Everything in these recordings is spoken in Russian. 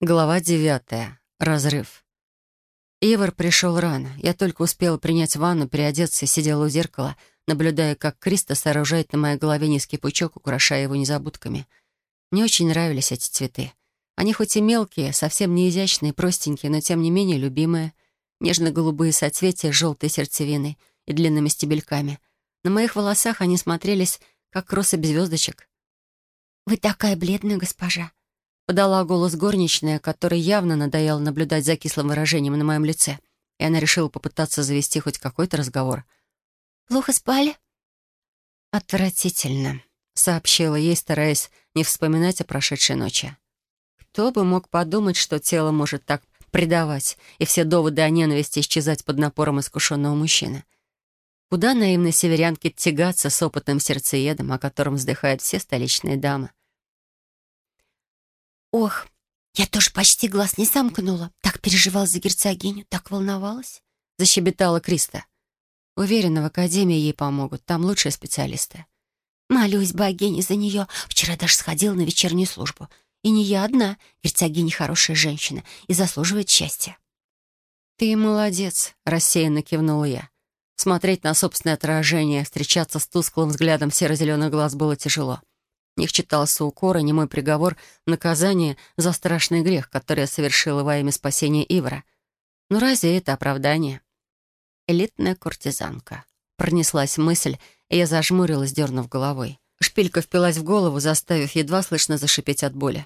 Глава девятая. Разрыв. Ивар пришел рано. Я только успела принять ванну, переодеться и сидела у зеркала, наблюдая, как Криста сооружает на моей голове низкий пучок, украшая его незабудками. Мне очень нравились эти цветы. Они хоть и мелкие, совсем не изящные, простенькие, но тем не менее любимые. Нежно-голубые соцветия с желтой сердцевиной и длинными стебельками. На моих волосах они смотрелись, как кроссы без звездочек. «Вы такая бледная, госпожа», Подала голос горничная, которой явно надоело наблюдать за кислым выражением на моем лице. И она решила попытаться завести хоть какой-то разговор. «Плохо спали?» «Отвратительно», — сообщила ей, стараясь не вспоминать о прошедшей ночи. Кто бы мог подумать, что тело может так предавать, и все доводы о ненависти исчезать под напором искушенного мужчины. Куда наивной северянке тягаться с опытным сердцеедом, о котором вздыхают все столичные дамы? «Ох, я тоже почти глаз не сомкнула. Так переживала за герцогиню, так волновалась», — защебетала Криста. Уверена, в академии ей помогут, там лучшие специалисты. «Молюсь богине за нее. Вчера даже сходила на вечернюю службу. И не я одна. Герцогиня хорошая женщина и заслуживает счастья». «Ты молодец», — рассеянно кивнула я. Смотреть на собственное отражение, встречаться с тусклым взглядом серо-зеленых глаз было тяжело. Них читался укор и немой приговор наказание за страшный грех, который я совершила во имя спасения Ивара. Но разве это оправдание? Элитная куртизанка. Пронеслась мысль, и я зажмурилась, дернув головой. Шпилька впилась в голову, заставив едва слышно зашипеть от боли.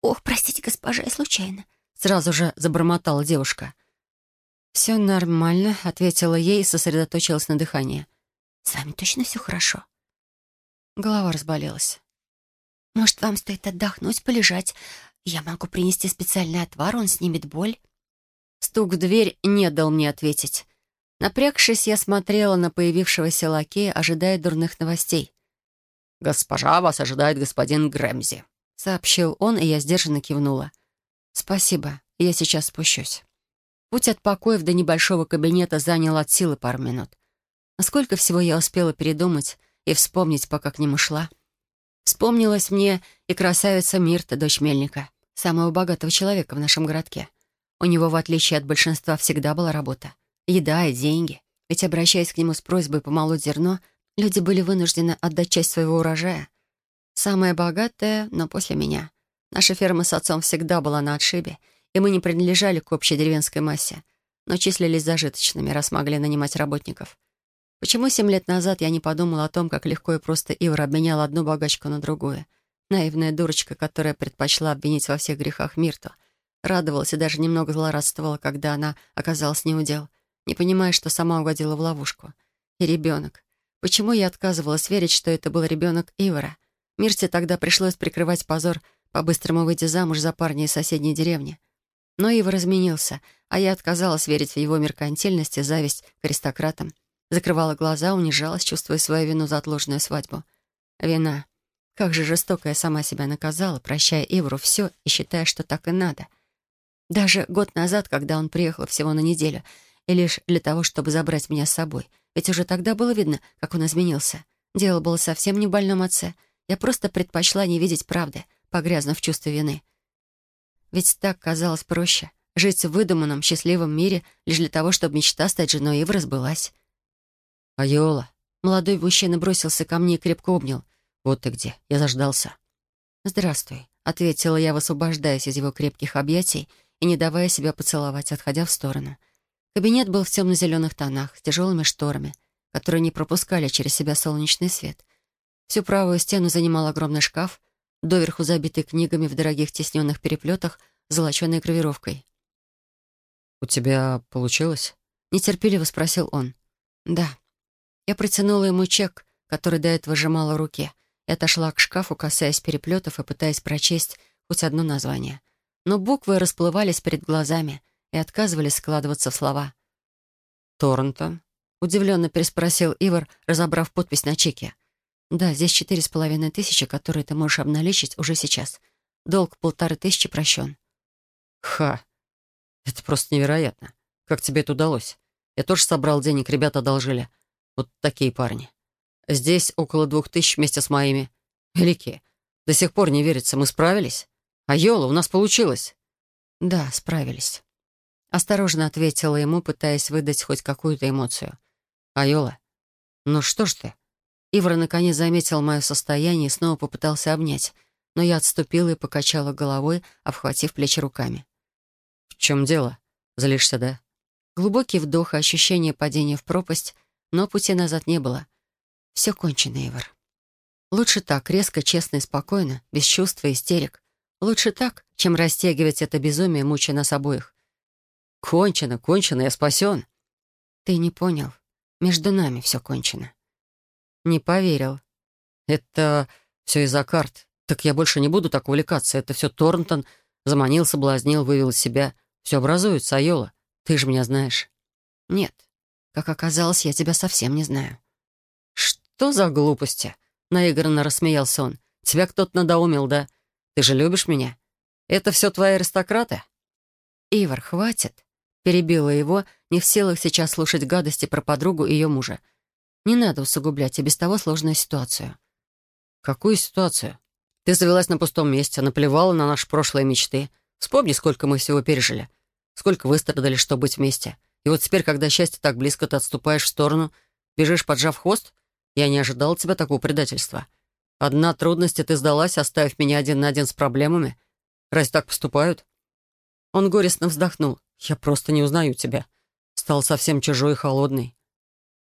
«Ох, простите, госпожа, я случайно», — сразу же забормотала девушка. «Все нормально», — ответила ей и сосредоточилась на дыхании. «С вами точно все хорошо?» Голова разболелась. «Может, вам стоит отдохнуть, полежать? Я могу принести специальный отвар, он снимет боль». Стук в дверь не дал мне ответить. Напрягшись, я смотрела на появившегося лакея, ожидая дурных новостей. «Госпожа, вас ожидает господин Грэмзи», — сообщил он, и я сдержанно кивнула. «Спасибо, я сейчас спущусь». Путь от покоев до небольшого кабинета занял от силы пару минут. Насколько всего я успела передумать, и вспомнить, пока к нему шла. Вспомнилась мне и красавица Мирта, дочь Мельника, самого богатого человека в нашем городке. У него, в отличие от большинства, всегда была работа. Еда и деньги. Ведь, обращаясь к нему с просьбой помолоть зерно, люди были вынуждены отдать часть своего урожая. Самая богатая, но после меня. Наша ферма с отцом всегда была на отшибе, и мы не принадлежали к общей деревенской массе, но числились зажиточными, раз могли нанимать работников. Почему семь лет назад я не подумала о том, как легко и просто Ивар обменял одну богачку на другую? Наивная дурочка, которая предпочла обвинить во всех грехах Мирту. Радовалась и даже немного злорадствовала, когда она оказалась неудел, не понимая, что сама угодила в ловушку. И ребенок. Почему я отказывалась верить, что это был ребенок Ивара? Мирте тогда пришлось прикрывать позор, по-быстрому выйти замуж за парня из соседней деревни. Но Ивар изменился, а я отказалась верить в его меркантильность и зависть к аристократам. Закрывала глаза, унижалась, чувствуя свою вину за отложенную свадьбу. Вина. Как же жестоко я сама себя наказала, прощая Ивру все и считая, что так и надо. Даже год назад, когда он приехал всего на неделю, и лишь для того, чтобы забрать меня с собой. Ведь уже тогда было видно, как он изменился. Дело было совсем не в больном отце. Я просто предпочла не видеть правды, погрязнув в чувстве вины. Ведь так казалось проще — жить в выдуманном, счастливом мире лишь для того, чтобы мечта стать женой Ивра сбылась. «Айола!» Молодой мужчина бросился ко мне и крепко обнял. «Вот ты где, я заждался». «Здравствуй», — ответила я, высвобождаясь из его крепких объятий и не давая себя поцеловать, отходя в сторону. Кабинет был в темно-зеленых тонах, с тяжелыми шторами, которые не пропускали через себя солнечный свет. Всю правую стену занимал огромный шкаф, доверху забитый книгами в дорогих тесненных переплетах с золоченой гравировкой. «У тебя получилось?» — нетерпеливо спросил он. «Да», я протянула ему чек, который до этого сжимала в руке, и отошла к шкафу, касаясь переплетов и пытаясь прочесть хоть одно название. Но буквы расплывались перед глазами и отказывались складываться в слова. «Торнтон?» — удивленно переспросил Ивар, разобрав подпись на чеке. «Да, здесь четыре с половиной тысячи, которые ты можешь обналичить уже сейчас. Долг полторы тысячи прощен». «Ха! Это просто невероятно. Как тебе это удалось? Я тоже собрал денег, ребята одолжили. Вот такие парни. Здесь около двух тысяч вместе с моими. Великие. До сих пор не верится, мы справились. Айола, у нас получилось!» «Да, справились». Осторожно ответила ему, пытаясь выдать хоть какую-то эмоцию. «Айола, ну что ж ты?» Ивар наконец заметил мое состояние и снова попытался обнять, но я отступила и покачала головой, обхватив плечи руками. «В чем дело? Злишься, да?» Глубокий вдох и ощущение падения в пропасть, но пути назад не было. Все кончено, Ивар. Лучше так, резко, честно и спокойно, без чувств и истерик. Лучше так, чем растягивать это безумие, мучая нас обоих. «Кончено, кончено, я спасен». «Ты не понял. Между нами все кончено». Не поверил. «Это все из-за карт. Так я больше не буду так увлекаться. Это все Торнтон заманил, соблазнил, вывел из себя. Все образуется, Айола. Ты же меня знаешь». «Нет. Как оказалось, я тебя совсем не знаю». «Что за глупости?» — наигранно рассмеялся он. «Тебя кто-то надоумил, да? Ты же любишь меня? Это все твои аристократы?» «Ивар, хватит!» — перебила его, не в силах сейчас слушать гадости про подругу и ее мужа. «Не надо усугублять и без того сложную ситуацию». «Какую ситуацию? Ты завелась на пустом месте, наплевала на наши прошлые мечты. Вспомни, сколько мы всего пережили, сколько выстрадали, чтобы быть вместе. И вот теперь, когда счастье так близко, ты отступаешь в сторону, бежишь, поджав хвост? Я не ожидал тебя такого предательства. Одна трудность, и ты сдалась, оставив меня один на один с проблемами. Разве так поступают?» Он горестно вздохнул. «Я просто не узнаю тебя. Стал совсем чужой и холодный».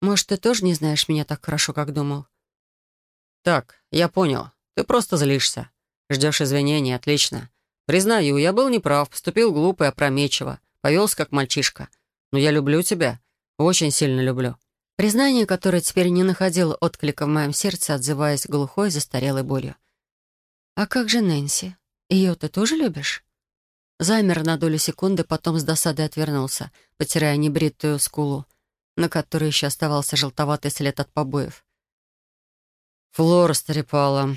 «Может, ты тоже не знаешь меня так хорошо, как думал?» «Так, я понял. Ты просто злишься. Ждешь извинений, отлично. Признаю, я был неправ, поступил глупо и опрометчиво, повелся как мальчишка. Но я люблю тебя. Очень сильно люблю». Признание, которое теперь не находило отклика в моем сердце, отзываясь глухой, застарелой болью. «А как же Нэнси? Ее ты тоже любишь?» Замер на долю секунды, потом с досадой отвернулся, потирая небритую скулу, на которой еще оставался желтоватый след от побоев. «Флора старепала».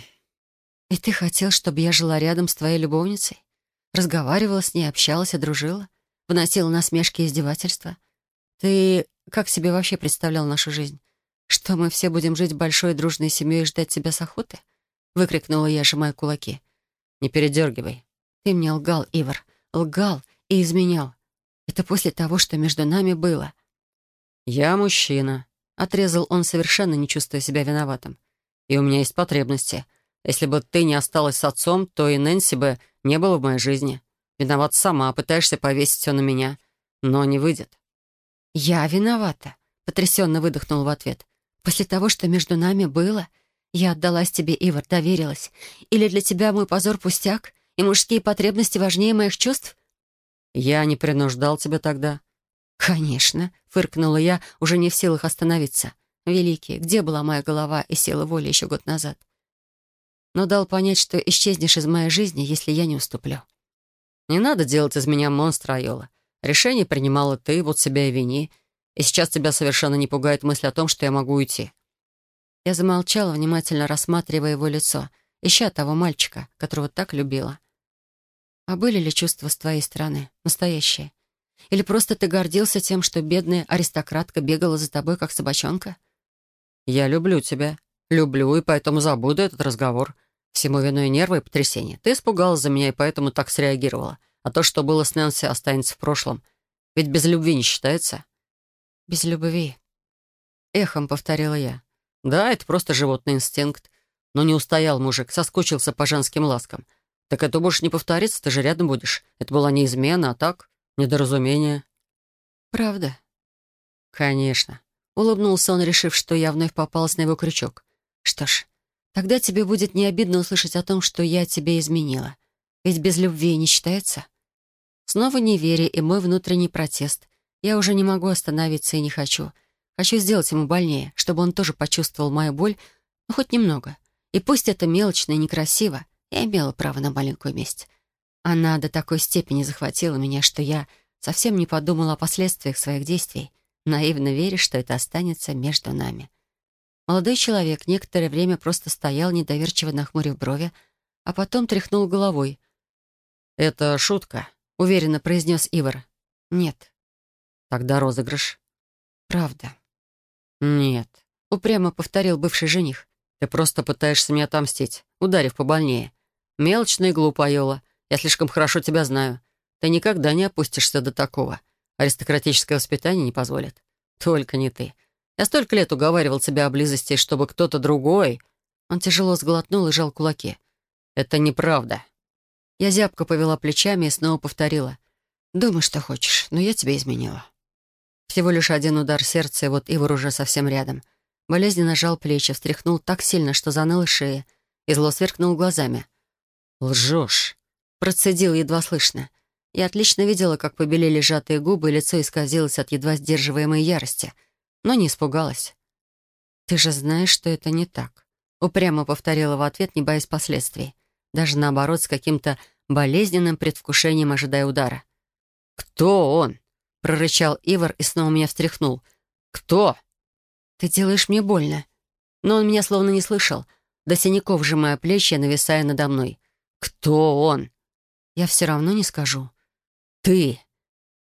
«И ты хотел, чтобы я жила рядом с твоей любовницей? Разговаривала с ней, общалась и дружила? Выносила насмешки и издевательства? Ты как себе вообще представлял нашу жизнь? Что мы все будем жить большой дружной семьей и ждать тебя с охоты?» Выкрикнула я, сжимая кулаки. «Не передергивай». «Ты мне лгал, Ивар лгал и изменял. Это после того, что между нами было. «Я мужчина», — отрезал он, совершенно не чувствуя себя виноватым. «И у меня есть потребности. Если бы ты не осталась с отцом, то и Нэнси бы не было в моей жизни. Виноват сама, пытаешься повесить все на меня, но не выйдет». «Я виновата», — потрясенно выдохнул в ответ. «После того, что между нами было, я отдалась тебе, Ивар, доверилась. Или для тебя мой позор пустяк? И мужские потребности важнее моих чувств? Я не принуждал тебя тогда. Конечно, фыркнула я, уже не в силах остановиться. Великий, где была моя голова и сила воли еще год назад? Но дал понять, что исчезнешь из моей жизни, если я не уступлю. Не надо делать из меня монстра, Айола. Решение принимала ты, вот себя и вини. И сейчас тебя совершенно не пугает мысль о том, что я могу уйти. Я замолчала, внимательно рассматривая его лицо, ища того мальчика, которого так любила. А были ли чувства с твоей стороны? Настоящие? Или просто ты гордился тем, что бедная аристократка бегала за тобой, как собачонка? Я люблю тебя. Люблю, и поэтому забуду этот разговор. Всему виной нервы и потрясение. Ты испугалась за меня, и поэтому так среагировала. А то, что было с Нэнси, останется в прошлом. Ведь без любви не считается. Без любви. Эхом повторила я. Да, это просто животный инстинкт. Но не устоял мужик, соскучился по женским ласкам. «Так это больше не повторится, ты же рядом будешь. Это была не измена, а так, недоразумение». «Правда?» «Конечно». Улыбнулся он, решив, что я вновь попалась на его крючок. «Что ж, тогда тебе будет не обидно услышать о том, что я тебе изменила. Ведь без любви не считается?» Снова неверие и мой внутренний протест. Я уже не могу остановиться и не хочу. Хочу сделать ему больнее, чтобы он тоже почувствовал мою боль, ну, хоть немного. И пусть это мелочно и некрасиво, я имела право на маленькую месть. Она до такой степени захватила меня, что я совсем не подумала о последствиях своих действий, наивно веря, что это останется между нами. Молодой человек некоторое время просто стоял, недоверчиво нахмурив брови, а потом тряхнул головой. «Это шутка», — уверенно произнес Ивар. «Нет». «Тогда розыгрыш». «Правда». «Нет», — упрямо повторил бывший жених. «Ты просто пытаешься меня отомстить, ударив побольнее. Мелочно и глупо, Айола. Я слишком хорошо тебя знаю. Ты никогда не опустишься до такого. Аристократическое воспитание не позволит. Только не ты. Я столько лет уговаривал тебя о близости, чтобы кто-то другой...» Он тяжело сглотнул и жал кулаки. «Это неправда». Я зябко повела плечами и снова повторила. «Думай, что хочешь, но я тебя изменила». Всего лишь один удар сердца, и вот Ивар уже совсем рядом. Болезненно жал плечи, встряхнул так сильно, что заныла шея, и зло сверкнул глазами. «Лжешь!» — процедил едва слышно. Я отлично видела, как побелели сжатые губы, и лицо исказилось от едва сдерживаемой ярости, но не испугалась. «Ты же знаешь, что это не так», — упрямо повторила в ответ, не боясь последствий. Даже наоборот, с каким-то болезненным предвкушением ожидая удара. «Кто он?» — прорычал Ивар и снова меня встряхнул. «Кто?» «Ты делаешь мне больно». Но он меня словно не слышал, до синяков сжимая плечи, нависая надо мной. «Кто он?» «Я все равно не скажу». «Ты!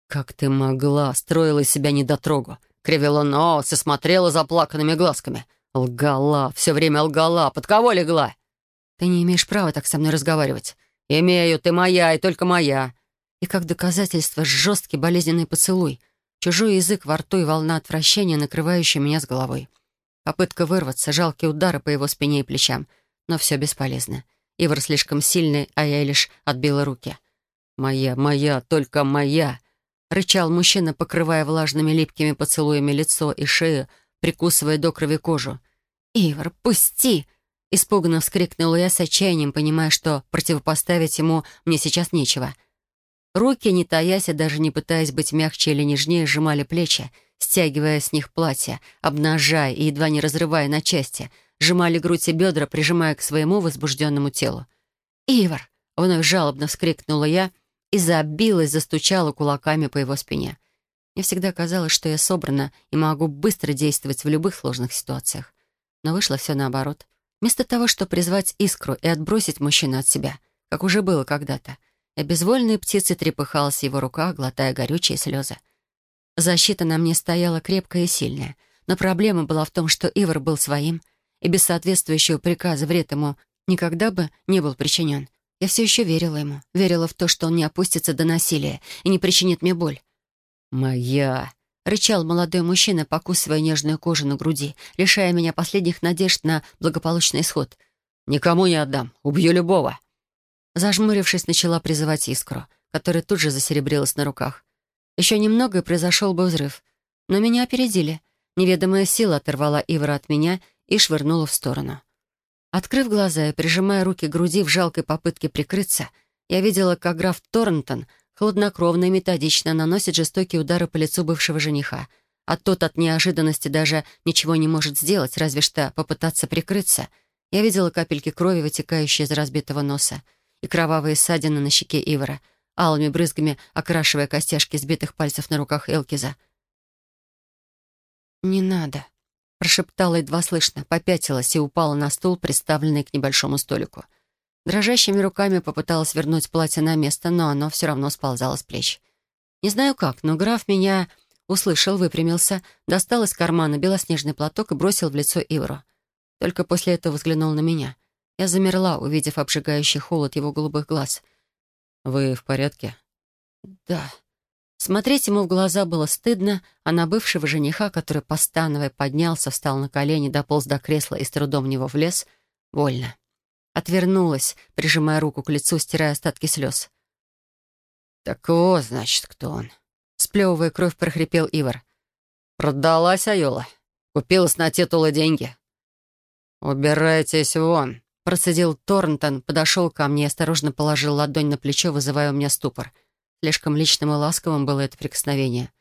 Как ты могла?» — строила из себя недотрогу. Кривила нос и смотрела заплаканными глазками. Лгала, все время лгала. Под кого легла? «Ты не имеешь права так со мной разговаривать». «Имею, ты моя и только моя». И как доказательство жесткий болезненный поцелуй. Чужой язык во рту и волна отвращения, накрывающая меня с головой. Попытка вырваться, жалкие удары по его спине и плечам. Но все бесполезно. Ивар слишком сильный, а я лишь отбила руки. «Моя, моя, только моя!» — рычал мужчина, покрывая влажными липкими поцелуями лицо и шею, прикусывая до крови кожу. «Ивар, пусти!» — испуганно вскрикнула я с отчаянием, понимая, что противопоставить ему мне сейчас нечего. Руки, не таясь и даже не пытаясь быть мягче или нежнее, сжимали плечи, стягивая с них платье, обнажая и едва не разрывая на части, сжимали грудь и бедра, прижимая к своему возбужденному телу. «Ивар!» — вновь жалобно вскрикнула я и забилась, застучала кулаками по его спине. Мне всегда казалось, что я собрана и могу быстро действовать в любых сложных ситуациях. Но вышло все наоборот. Вместо того, чтобы призвать искру и отбросить мужчину от себя, как уже было когда-то, безвольной птицей трепыхалась в его руках, глотая горючие слезы. Защита на мне стояла крепкая и сильная, но проблема была в том, что Ивар был своим, и без соответствующего приказа вред ему никогда бы не был причинен. Я все еще верила ему, верила в то, что он не опустится до насилия и не причинит мне боль. «Моя!» — рычал молодой мужчина, покусывая нежную кожу на груди, лишая меня последних надежд на благополучный исход. «Никому не отдам. Убью любого!» Зажмурившись, начала призывать искру, которая тут же засеребрилась на руках. Еще немного, и произошел бы взрыв. Но меня опередили. Неведомая сила оторвала Ивра от меня и швырнула в сторону. Открыв глаза и прижимая руки к груди в жалкой попытке прикрыться, я видела, как граф Торнтон хладнокровно и методично наносит жестокие удары по лицу бывшего жениха, а тот от неожиданности даже ничего не может сделать, разве что попытаться прикрыться. Я видела капельки крови, вытекающие из разбитого носа, и кровавые ссадины на щеке Ивара, алыми брызгами окрашивая костяшки сбитых пальцев на руках Элкиза. «Не надо», Прошептала едва слышно, попятилась и упала на стул, приставленный к небольшому столику. Дрожащими руками попыталась вернуть платье на место, но оно все равно сползало с плеч. Не знаю как, но граф меня услышал, выпрямился, достал из кармана белоснежный платок и бросил в лицо Ивру. Только после этого взглянул на меня. Я замерла, увидев обжигающий холод его голубых глаз. «Вы в порядке?» «Да», Смотреть ему в глаза было стыдно, а на бывшего жениха, который, постановая, поднялся, встал на колени, дополз до кресла и с трудом в него влез, больно. Отвернулась, прижимая руку к лицу, стирая остатки слез. «Так вот, значит, кто он?» Сплевывая кровь, прохрипел Ивар. «Продалась Айола. Купилась на титулы деньги». «Убирайтесь вон», — процедил Торнтон, подошел ко мне и осторожно положил ладонь на плечо, вызывая у меня ступор. Слишком личным и ласковым было это прикосновение.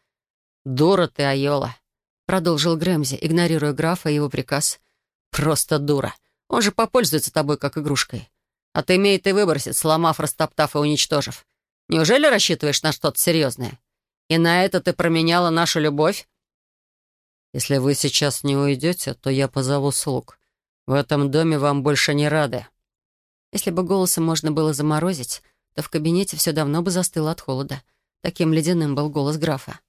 «Дура ты, Айола!» — продолжил Грэмзи, игнорируя графа и его приказ. «Просто дура. Он же попользуется тобой как игрушкой. А ты имеет и выбросит, сломав, растоптав и уничтожив. Неужели рассчитываешь на что-то серьезное? И на это ты променяла нашу любовь?» «Если вы сейчас не уйдете, то я позову слуг. В этом доме вам больше не рады». Если бы голосом можно было заморозить, то в кабинете все давно бы застыло от холода. Таким ледяным был голос графа.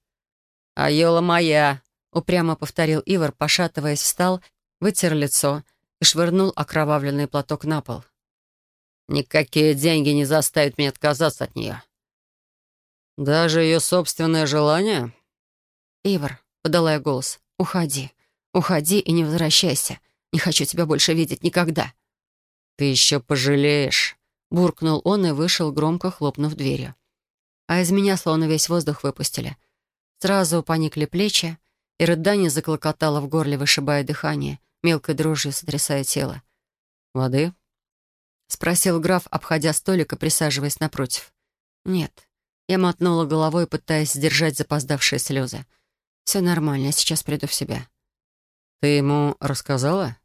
«Айола моя!» — упрямо повторил Ивар, пошатываясь, встал, вытер лицо и швырнул окровавленный платок на пол. Никакие деньги не заставят меня отказаться от нее». «Даже ее собственное желание?» «Ивар», — подала я голос, — «уходи. Уходи и не возвращайся. Не хочу тебя больше видеть никогда». «Ты еще пожалеешь», — буркнул он и вышел, громко хлопнув дверью. А из меня словно весь воздух выпустили. Сразу поникли плечи, и рыдание заклокотало в горле, вышибая дыхание, мелкой дрожью сотрясая тело. «Воды?» — спросил граф, обходя столик и присаживаясь напротив. «Нет». Я мотнула головой, пытаясь сдержать запоздавшие слезы. «Все нормально, я сейчас приду в себя». «Ты ему рассказала?»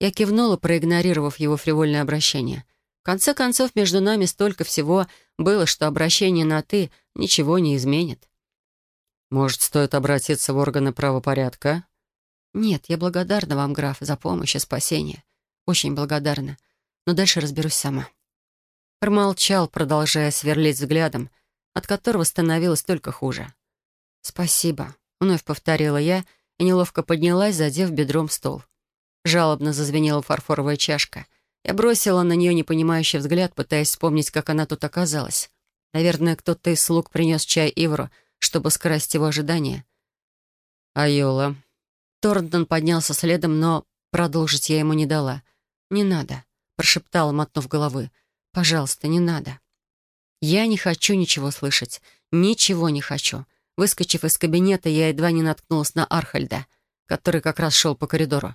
Я кивнула, проигнорировав его фривольное обращение. В конце концов, между нами столько всего было, что обращение на «ты» ничего не изменит. «Может, стоит обратиться в органы правопорядка?» «Нет, я благодарна вам, граф, за помощь и спасение. Очень благодарна. Но дальше разберусь сама». Промолчал, продолжая сверлить взглядом, от которого становилось только хуже. «Спасибо», — вновь повторила я и неловко поднялась, задев бедром стол. Жалобно зазвенела фарфоровая чашка. Я бросила на нее непонимающий взгляд, пытаясь вспомнить, как она тут оказалась. Наверное, кто-то из слуг принес чай Ивру, чтобы скрасить его ожидания. «Айола». Торнтон поднялся следом, но продолжить я ему не дала. «Не надо», — прошептала, мотнув головы. «Пожалуйста, не надо». «Я не хочу ничего слышать. Ничего не хочу». Выскочив из кабинета, я едва не наткнулась на Архальда, который как раз шел по коридору.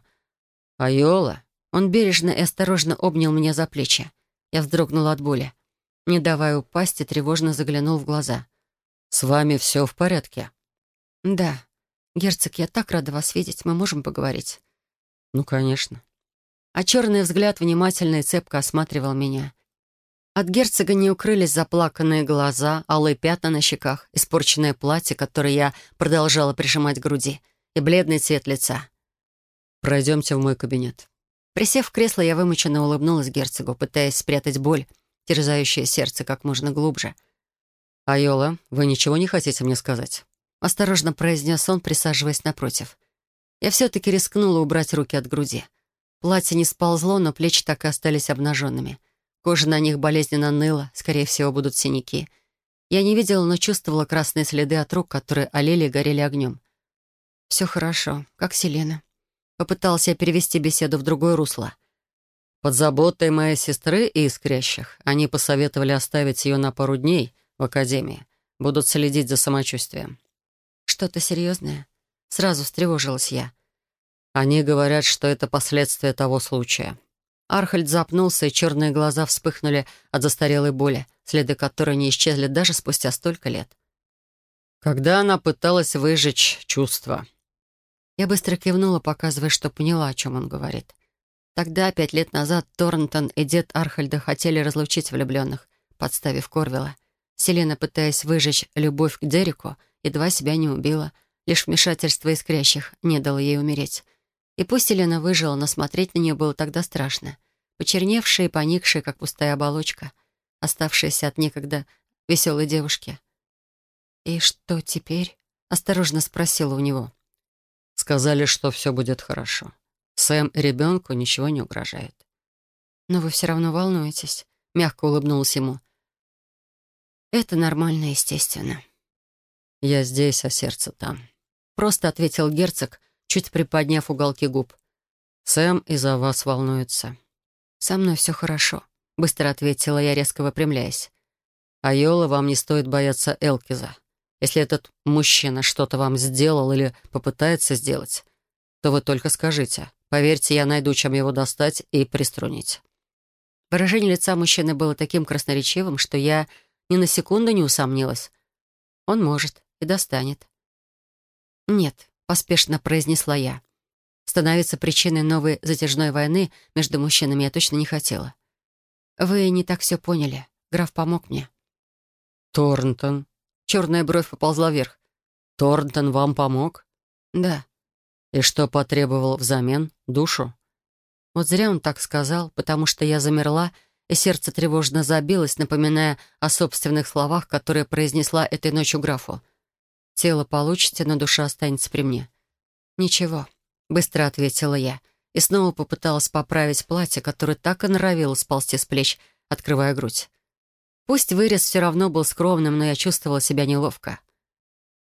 «Айола!» Он бережно и осторожно обнял меня за плечи. Я вздрогнула от боли. Не давая упасть, и тревожно заглянул в глаза. «С вами все в порядке?» «Да. Герцог, я так рада вас видеть. Мы можем поговорить?» «Ну, конечно». А черный взгляд внимательно и цепко осматривал меня. От герцога не укрылись заплаканные глаза, алые пятна на щеках, испорченное платье, которое я продолжала прижимать к груди, и бледный цвет лица. «Пройдемте в мой кабинет». Присев в кресло, я вымученно улыбнулась герцогу, пытаясь спрятать боль, терзающее сердце как можно глубже. «Айола, вы ничего не хотите мне сказать?» Осторожно произнес он, присаживаясь напротив. Я все-таки рискнула убрать руки от груди. Платье не сползло, но плечи так и остались обнаженными — Кожа на них болезненно ныла, скорее всего, будут синяки. Я не видела, но чувствовала красные следы от рук, которые олели и горели огнем. «Все хорошо, как Селена». Попытался я перевести беседу в другое русло. Под заботой моей сестры и искрящих они посоветовали оставить ее на пару дней в академии. Будут следить за самочувствием. «Что-то серьезное?» Сразу встревожилась я. Они говорят, что это последствия того случая. Архальд запнулся, и черные глаза вспыхнули от застарелой боли, следы которой не исчезли даже спустя столько лет. Когда она пыталась выжечь чувства. Я быстро кивнула, показывая, что поняла, о чем он говорит. Тогда, пять лет назад, Торнтон и дед Архальда хотели разлучить влюбленных, подставив Корвела. Селена, пытаясь выжечь любовь к Дереку, едва себя не убила. Лишь вмешательство искрящих не дало ей умереть. И пусть Елена выжила, но смотреть на нее было тогда страшно. Почерневшая и поникшая, как пустая оболочка, оставшаяся от некогда веселой девушки. «И что теперь?» — осторожно спросила у него. «Сказали, что все будет хорошо. Сэм и ребенку ничего не угрожает». «Но вы все равно волнуетесь», — мягко улыбнулась ему. «Это нормально, естественно». «Я здесь, а сердце там», — просто ответил герцог, чуть приподняв уголки губ. «Сэм из-за вас волнуется». «Со мной все хорошо», — быстро ответила я, резко выпрямляясь. «Айола, вам не стоит бояться Элкиза. Если этот мужчина что-то вам сделал или попытается сделать, то вы только скажите. Поверьте, я найду, чем его достать и приструнить». Выражение лица мужчины было таким красноречивым, что я ни на секунду не усомнилась. Он может и достанет. «Нет, — поспешно произнесла я. Становиться причиной новой затяжной войны между мужчинами я точно не хотела. «Вы не так все поняли. Граф помог мне». «Торнтон?» Черная бровь поползла вверх. «Торнтон вам помог?» «Да». «И что потребовал взамен? Душу?» Вот зря он так сказал, потому что я замерла, и сердце тревожно забилось, напоминая о собственных словах, которые произнесла этой ночью графу. Тело получите, но душа останется при мне». «Ничего», — быстро ответила я. И снова попыталась поправить платье, которое так и норовило сползти с плеч открывая грудь. Пусть вырез все равно был скромным, но я чувствовала себя неловко.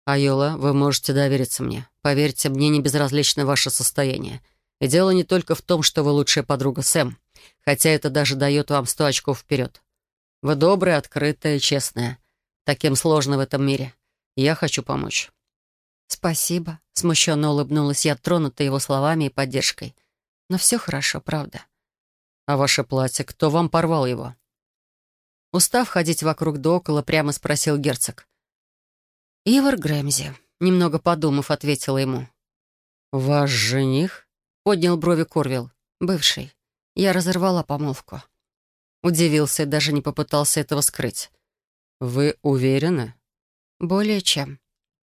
«Айола, вы можете довериться мне. Поверьте, мне не безразлично ваше состояние. И дело не только в том, что вы лучшая подруга Сэм, хотя это даже дает вам сто очков вперед. Вы добрая, открытая, честная. Таким сложно в этом мире. Я хочу помочь». «Спасибо», — смущенно улыбнулась я, тронута его словами и поддержкой. «Но все хорошо, правда». «А ваше платье? Кто вам порвал его?» Устав ходить вокруг да около, прямо спросил герцог. «Ивар Грэмзи», — немного подумав, ответила ему. «Ваш жених?» — поднял брови Корвилл. «Бывший. Я разорвала помолвку». Удивился и даже не попытался этого скрыть. «Вы уверены?» «Более чем.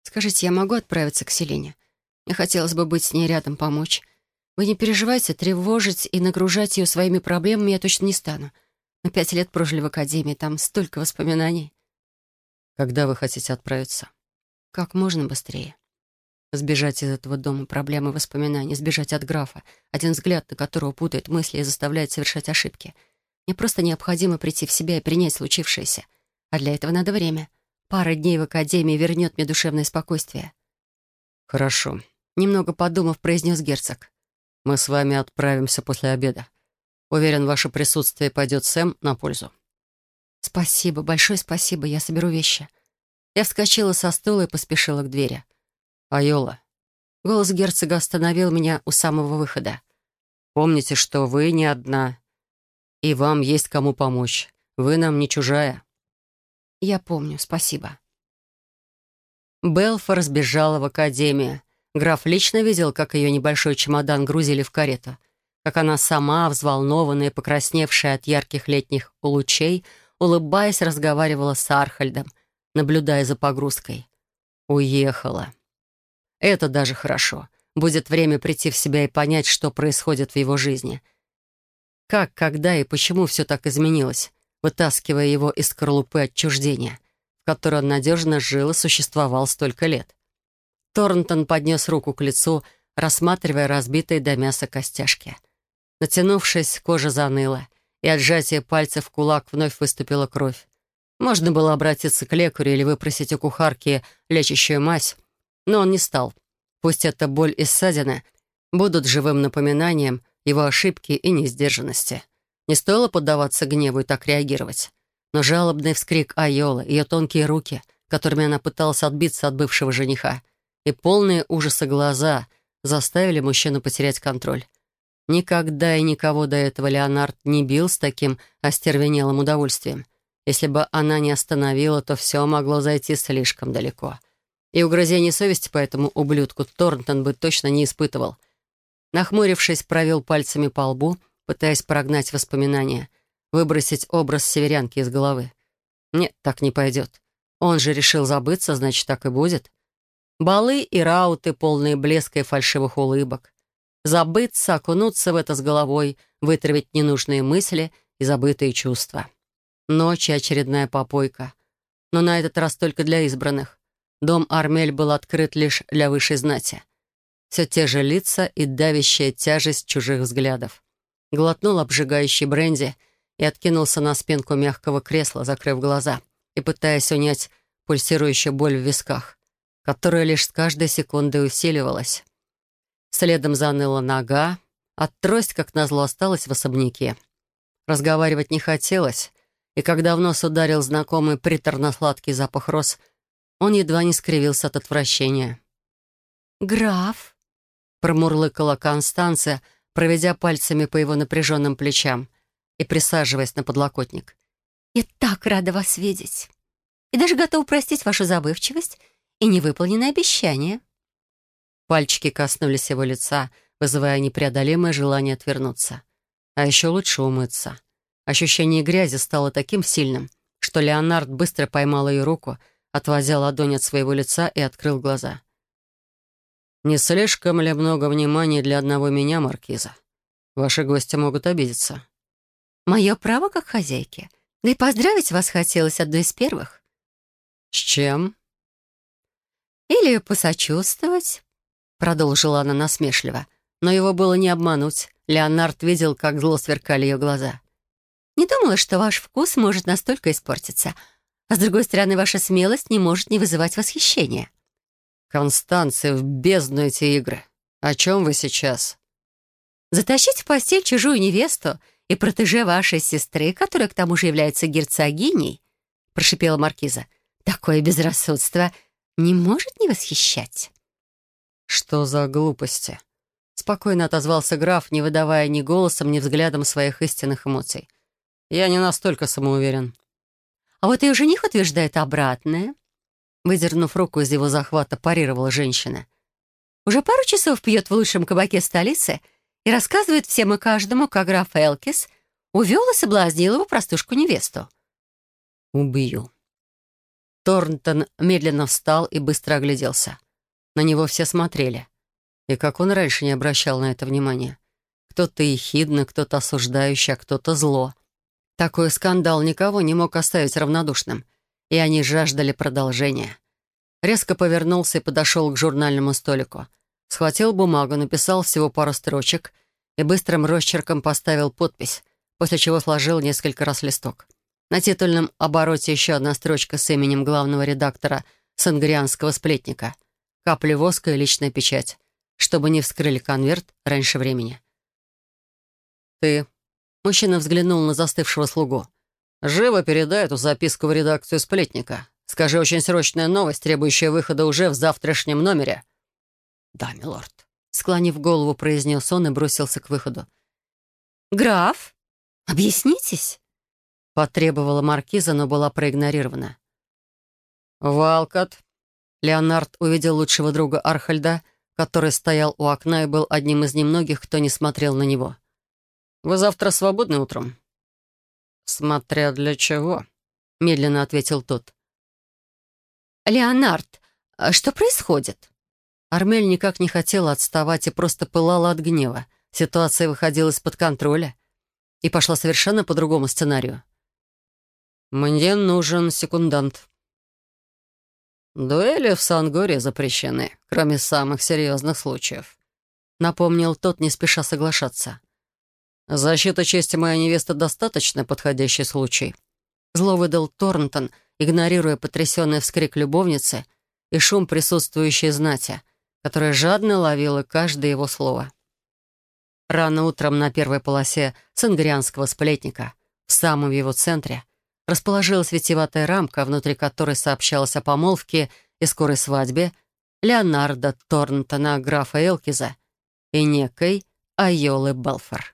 Скажите, я могу отправиться к Селине? Мне хотелось бы быть с ней рядом, помочь. Вы не переживайте, тревожить и нагружать ее своими проблемами я точно не стану. Мы пять лет прожили в академии, там столько воспоминаний». «Когда вы хотите отправиться?» Как можно быстрее. Сбежать из этого дома, проблемы, воспоминаний, сбежать от графа, один взгляд на которого путает мысли и заставляет совершать ошибки. Мне просто необходимо прийти в себя и принять случившееся. А для этого надо время. Пара дней в академии вернет мне душевное спокойствие. «Хорошо», — немного подумав, произнес герцог. «Мы с вами отправимся после обеда. Уверен, ваше присутствие пойдет Сэм на пользу». «Спасибо, большое спасибо, я соберу вещи». Я вскочила со стула и поспешила к двери. «Айола». Голос герцога остановил меня у самого выхода. «Помните, что вы не одна, и вам есть кому помочь. Вы нам не чужая». «Я помню, спасибо». Белфа разбежала в академию. Граф лично видел, как ее небольшой чемодан грузили в карету, как она сама, взволнованная и покрасневшая от ярких летних лучей, улыбаясь, разговаривала с Архальдом — наблюдая за погрузкой. Уехала. Это даже хорошо. Будет время прийти в себя и понять, что происходит в его жизни. Как, когда и почему все так изменилось, вытаскивая его из скорлупы отчуждения, в которой он надежно жил и существовал столько лет. Торнтон поднес руку к лицу, рассматривая разбитые до мяса костяшки. Натянувшись, кожа заныла, и от сжатия пальцев в кулак вновь выступила кровь. Можно было обратиться к лекарю или выпросить у кухарки лечащую мазь, но он не стал. Пусть эта боль и ссадина будут живым напоминанием его ошибки и несдержанности. Не стоило поддаваться гневу и так реагировать. Но жалобный вскрик Айолы, ее тонкие руки, которыми она пыталась отбиться от бывшего жениха, и полные ужаса глаза заставили мужчину потерять контроль. Никогда и никого до этого Леонард не бил с таким остервенелым удовольствием. Если бы она не остановила, то все могло зайти слишком далеко. И угрызений совести по этому ублюдку Торнтон бы точно не испытывал. Нахмурившись, провел пальцами по лбу, пытаясь прогнать воспоминания, выбросить образ северянки из головы. Нет, так не пойдет. Он же решил забыться, значит, так и будет. Балы и рауты, полные блеска и фальшивых улыбок. Забыться, окунуться в это с головой, вытравить ненужные мысли и забытые чувства. Ночь и очередная попойка. Но на этот раз только для избранных. Дом Армель был открыт лишь для высшей знати. Все те же лица и давящая тяжесть чужих взглядов. Глотнул обжигающий бренди и откинулся на спинку мягкого кресла, закрыв глаза и пытаясь унять пульсирующую боль в висках, которая лишь с каждой секундой усиливалась. Следом заныла нога, а трость, как назло, осталась в особняке. Разговаривать не хотелось, и когда в нос ударил знакомый приторно-сладкий запах роз, он едва не скривился от отвращения. «Граф», — промурлыкала Констанция, проведя пальцами по его напряженным плечам и присаживаясь на подлокотник. «Я так рада вас видеть. И даже готова простить вашу забывчивость и невыполненное обещание». Пальчики коснулись его лица, вызывая непреодолимое желание отвернуться. А еще лучше умыться. Ощущение грязи стало таким сильным, что Леонард быстро поймал ее руку, отвозя ладонь от своего лица и открыл глаза. «Не слишком ли много внимания для одного меня, Маркиза? Ваши гости могут обидеться». «Мое право как хозяйки. Да и поздравить вас хотелось одной из первых». «С чем?» «Или посочувствовать», — продолжила она насмешливо. Но его было не обмануть. Леонард видел, как зло сверкали ее глаза. Не думала, что ваш вкус может настолько испортиться. А с другой стороны, ваша смелость не может не вызывать восхищения. Констанция, в бездну эти игры. О чем вы сейчас? Затащить в постель чужую невесту и протеже вашей сестры, которая к тому же является герцогиней, прошипела маркиза. Такое безрассудство не может не восхищать. Что за глупости? Спокойно отозвался граф, не выдавая ни голосом, ни взглядом своих истинных эмоций. Я не настолько самоуверен. А вот ее жених утверждает обратное. Выдернув руку из его захвата, парировала женщина. Уже пару часов пьет в лучшем кабаке столицы и рассказывает всем и каждому, как граф Элкис увел и соблазнил его простушку-невесту. «Убью». Торнтон медленно встал и быстро огляделся. На него все смотрели. И как он раньше не обращал на это внимания. Кто-то ехидно, кто-то осуждающий, а кто-то зло. Такой скандал никого не мог оставить равнодушным, и они жаждали продолжения. Резко повернулся и подошел к журнальному столику. Схватил бумагу, написал всего пару строчек и быстрым росчерком поставил подпись, после чего сложил несколько раз листок. На титульном обороте еще одна строчка с именем главного редактора сангрианского сплетника. Капли воска и личная печать, чтобы не вскрыли конверт раньше времени. «Ты Мужчина взглянул на застывшего слугу. «Живо передай эту записку в редакцию сплетника. Скажи, очень срочная новость, требующая выхода уже в завтрашнем номере». «Да, милорд», — склонив голову, произнес он и бросился к выходу. «Граф, объяснитесь?» — потребовала маркиза, но была проигнорирована. «Валкот». Леонард увидел лучшего друга Архальда, который стоял у окна и был одним из немногих, кто не смотрел на него. Вы завтра свободны утром?» «Смотря для чего», — медленно ответил тот. «Леонард, а что происходит?» Армель никак не хотела отставать и просто пылала от гнева. Ситуация выходила из-под контроля и пошла совершенно по другому сценарию. «Мне нужен секундант». «Дуэли в Сангоре запрещены, кроме самых серьезных случаев», — напомнил тот, не спеша соглашаться. «Защита чести моя невеста достаточно подходящий случай». Зло выдал Торнтон, игнорируя потрясенный вскрик любовницы и шум присутствующей знати, которая жадно ловила каждое его слово. Рано утром на первой полосе сангрианского сплетника, в самом его центре, расположилась витиеватая рамка, внутри которой сообщалось о помолвке и скорой свадьбе Леонардо Торнтона, графа Элкиза и некой Айолы Белфор.